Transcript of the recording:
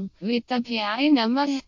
ओम वित्तभ्याय नमः